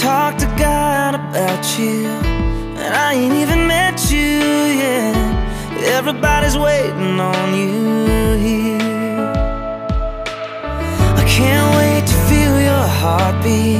talk to God about you And I ain't even met you yet. Everybody's waiting on you here. I can't wait to feel your heartbeat.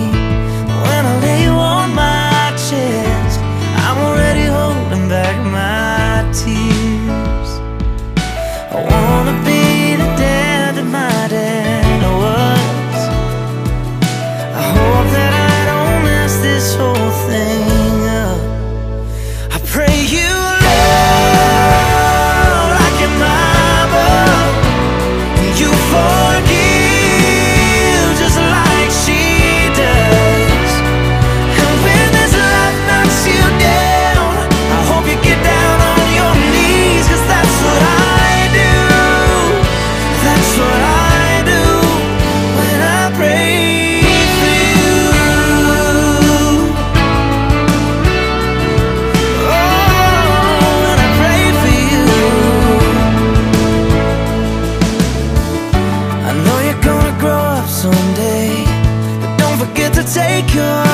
someday. But don't forget to take your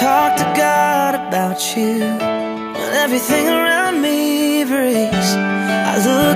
talk to God about you. When everything around me breaks I look